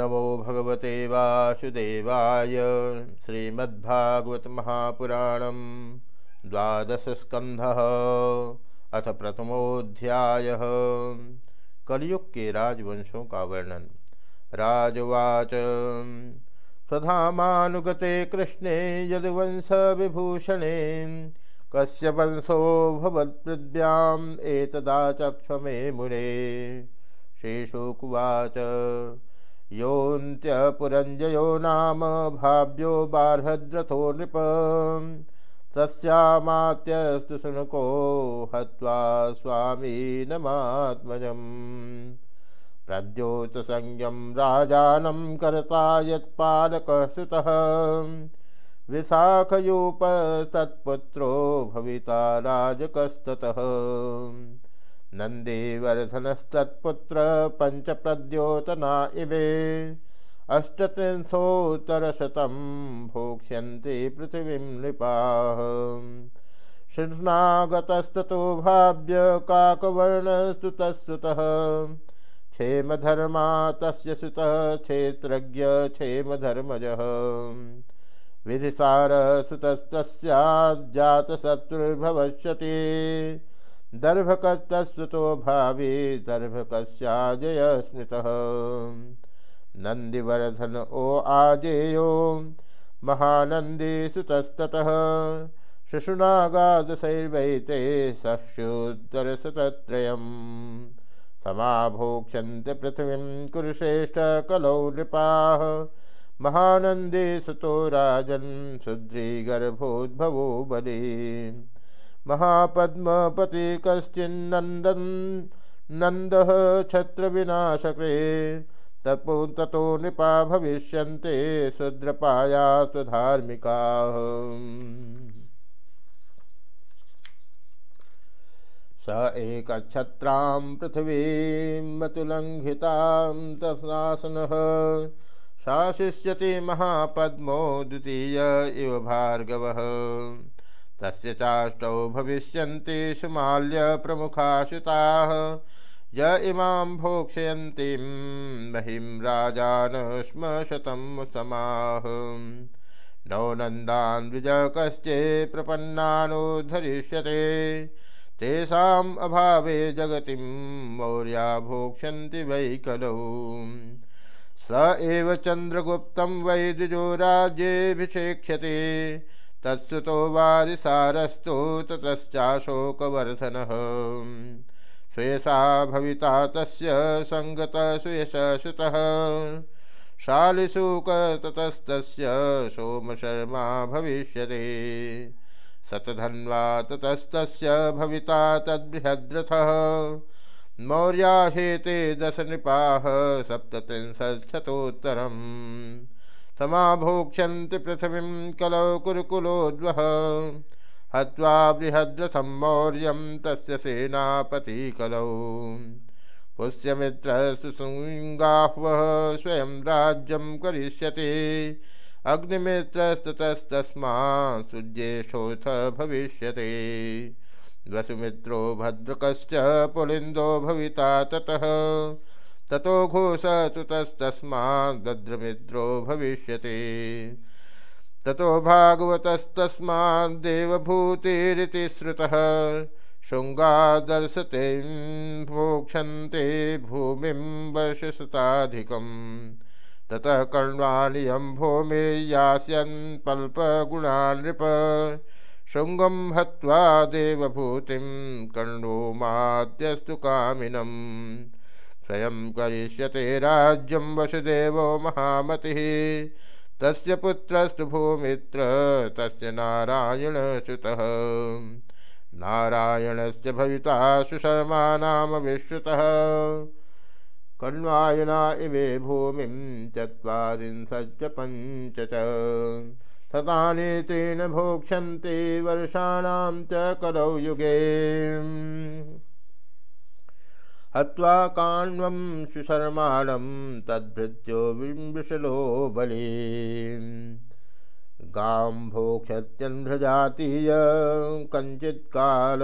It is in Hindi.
नमो भगवते वासुदेवाय श्रीमद्भागवत महापुराणम द्वादश स्कंध अथ प्रथमोध्याय कलयुग के राजवंशों का वर्णन। राजवाच। स्वधामानुगते कृष्णे यदुवंश विभूषणे कस्य वंशो भवत्पृथ्व्याम् एतदा चक्ष मे मुने। श्रीशुकुवाच योऽन्त्यपुरञ्जयो नाम भाव्यो बार्हद्रथो नृप। तस्यामात्यस्तु शुनको हत्वा स्वामीनमात्मजम् प्रद्योतसंज्ञं राजानं कर्ता यत्पालकः सुतः विशाखयूपस्तत्पुत्रो भविता राजकस्ततः। नन्दीवर्धनस्तत्पुत्र पञ्चप्रद्योतना इवे। अष्टत्रिंशोत्तरशतं भोक्ष्यन्ति पृथिवीं नृपाः। शृष्णागतस्ततो भाव्य काकवर्णस्तु तत्सुतः क्षेमधर्मा तस्य सुतः क्षेत्रज्ञ क्षेमधर्मजः। विधिसारसुतस्तस्याज्जातशत्रुर्भविष्यति। दर्भकस्तस्तुतो भावी दर्भकस्याजय स्मृत नन्दिवर्धन ओ आजेयो महानन्दी सुतस्ततः शिशुनागादशैर्वैते सह्युत्तरशतत्रयम् समाभोक्ष्यन्ते पृथिवीं कुरुश्रेष्ठकलौ नृपाः। महानन्दे सुतो राजन् शुद्रीगर्भोद्भवो बली। महापद्मपति कश्चिन्नन्दन् नन्दः छत्रविनाशके। तत्पो ततो नृपा भविष्यन्ते शूद्रपाया स्वधार्मिकाः स एकच्छत्रां पृथिवीमतुलङ्घितां तस्नासनः। शासिष्यति महापद्मो द्वितीय इव भार्गवः। तस्य चाष्टौ भविष्यन्ति सुमाल्यप्रमुखाश्रिताः य इमां भोक्ष्यन्तीं महिं राजान स्म शतं समाह नौ नन्दान् द्विजकश्चे प्रपन्नानो अभावे जगतिं मौर्या भोक्ष्यन्ति वै कलौ। स एव चन्द्रगुप्तं वै द्विजो राज्येऽभिषेक्ष्यते। तत्सुतो वारिसारस्तु ततश्चाशोकवर्धनः। स्वेषा भविता तस्य सङ्गतसुयशसुतः शालिशुक ततस्तस्य सोमशर्मा भविष्यति। शतधन्वा ततस्तस्य भविता तद्बृहद्रथः। मौर्याहेते दश नृपाः समाभोक्ष्यन्ति पृथिवीं कलौ कुरुकुलोद्वः। हत्वा बृहद्रथं तस्य सेनापति कलौ पुष्यमित्रसुसुङ्गाह्वः स्वयं राज्यं करिष्यति। अग्निमित्रस्ततस्तस्मात् सूर्येशोऽथ भविष्यति। वसुमित्रो भद्रकश्च पुलिन्दो भविता ततः। ततो घोषतुतस्तस्माद्भद्रमित्रो भविष्यति। ततो भागवतस्तस्माद्देवभूतिरिति श्रुतः, शृङ्गादर्शते भोक्षन्ते भूमिं वर्षसुताधिकम्। ततः कर्णानियं भूमिर्यास्यन् पल्पगुणान् नृप शृङ्गं हत्वा देवभूतिं कर्णो कामिनम्। स्वयं करिष्यते राज्यं वसुदेवो महामतिः। तस्य पुत्रस्तु भूमित्र, तस्य नारायणसुतः। नारायणस्य भविता सुशर्मा नाम विश्रुतः। कण्वायना इमे भूमिं चत्वारिंशच्च पञ्च च। ततानि तेन भोक्ष्यन्ते वर्षाणां च कलौ युगे। हत्वा काण्वं सुशर्माणं तद्भृत्यो विशलो बली गां भोक्षत्यन्भ्रजातीय कञ्चित्कालमसत्तमः।